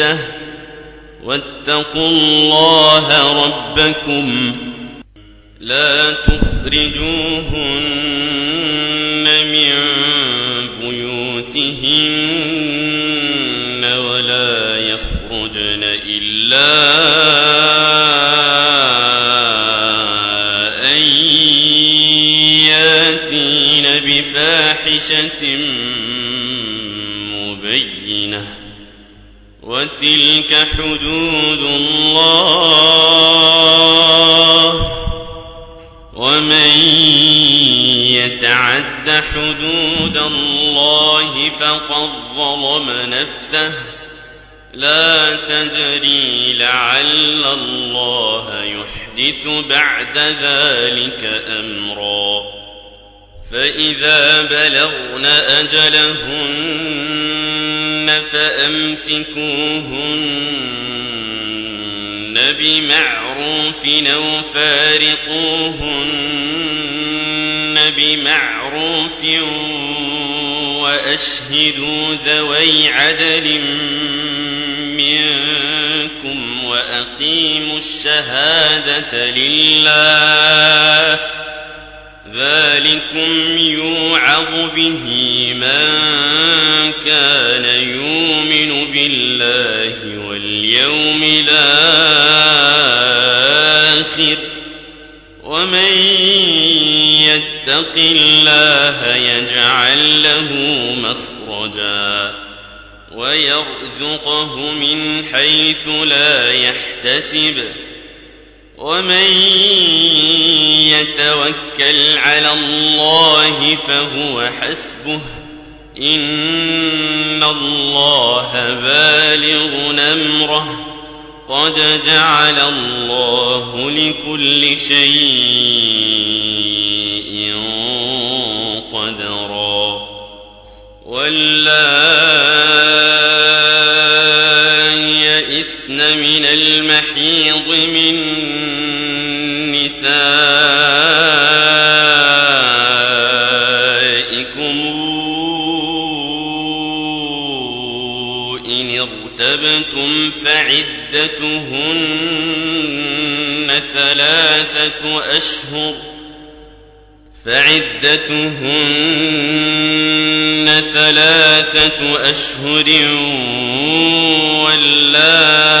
العدة واتقوا الله ربكم لا تخرجوهن من بيوتهن ولا يخرجن إلا بفاحشة مبينة. وتلك حدود الله. ومن يتعد حدود الله فقد ظلم نفسه. لا تدري لعل الله يحدث بعد ذلك أمرا. فإذا بلغن أجلهن فأمسكوهن بمعروف أو فارقوهن بمعروف وأشهدوا ذوي عدل منكم وأقيموا الشهادة لله ذلكم يوعظ به من ويرزقه من حيث لا يحتسب. ومن يتوكل على الله فهو حسبه. إن الله بالغ أمره. قد جعل الله لكل شيء قدرا. واللائي المحيض من نسائكم إن ارتبتم فعدتهن ثلاثة أشهر فعدتهن ثلاثة أشهر واللائي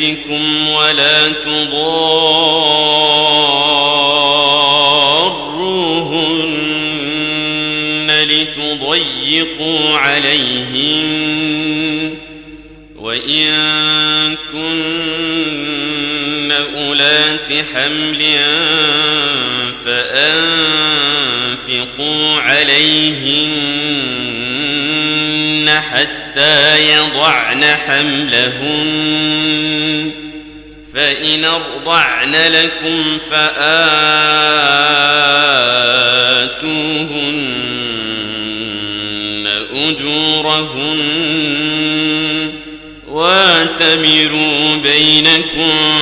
وجدكم ولا تضاروهن لتضيقوا عليهن وإن كن أولات حمل فأنفقوا عليهن حتى يضعن حملهن فإن أرضعن لكم فآتوهن آتوهن أجورهن واتمروا بينكم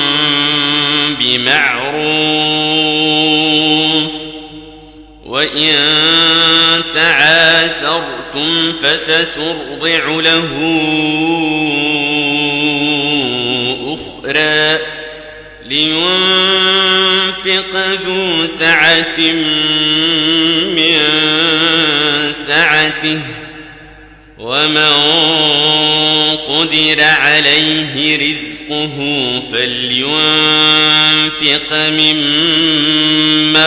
بمعروف. وإن تعاثرتم فسترضع له أخرى لينفق ذو سعة من سعته ومن قدر عليه رزقه فلينفق مما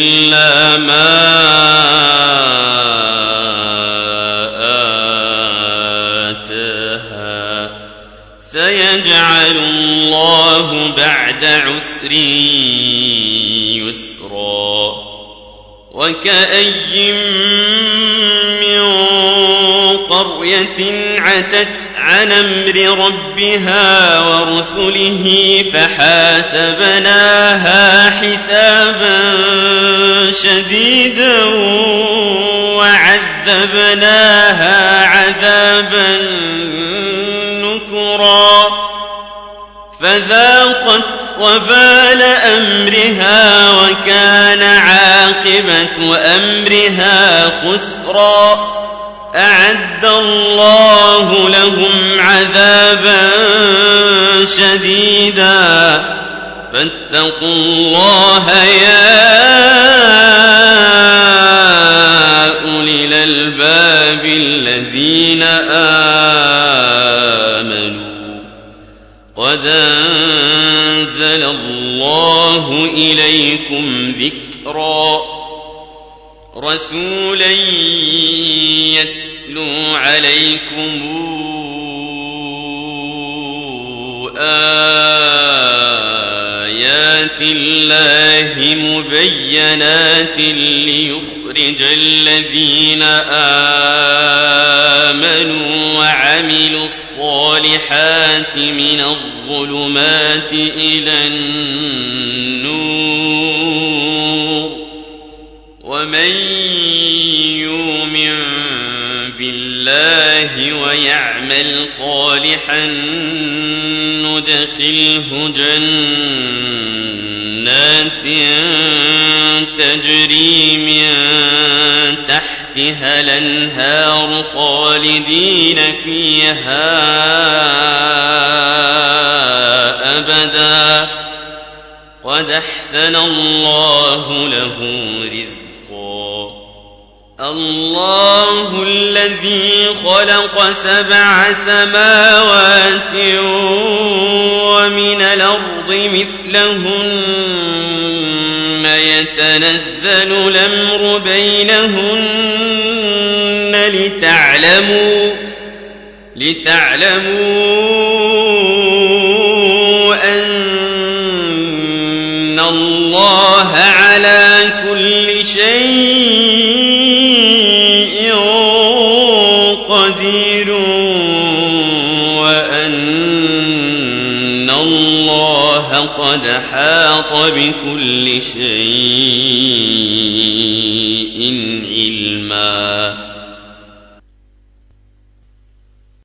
إلا ما آتاها. سيجعل الله بعد عسر يسرا. وكأي من قرية عتت عن أمر ربها ورسله فحاسبناها حسابا شديدا وعذبناها عذابا نكرا فذاقت وبال أمرها وكان عاقبة أمرها خسرا أعد الله لهم شديدا فاتقوا الله يا أولي الألباب الذين آمنوا. قد أنزل الله إليكم ذكرا رسولا يتلو عليكم آيات الله مبينات ليخرج الذين آمنوا وعملوا الصالحات من الظلمات إلى النور. ومن يؤمن بالله ويعمل صالحا ندخله جنات تجري من تحتها الأنهار خالدين فيها أبدا. قد أحسن الله له رزقا. الله الذي خلق سبع سماوات ومن الأرض مثلهن يتنزل الأمر بينهن لتعلموا لتعلموا أن الله على كل شيء قدير وأن الله قد حاط بكل شيء علما.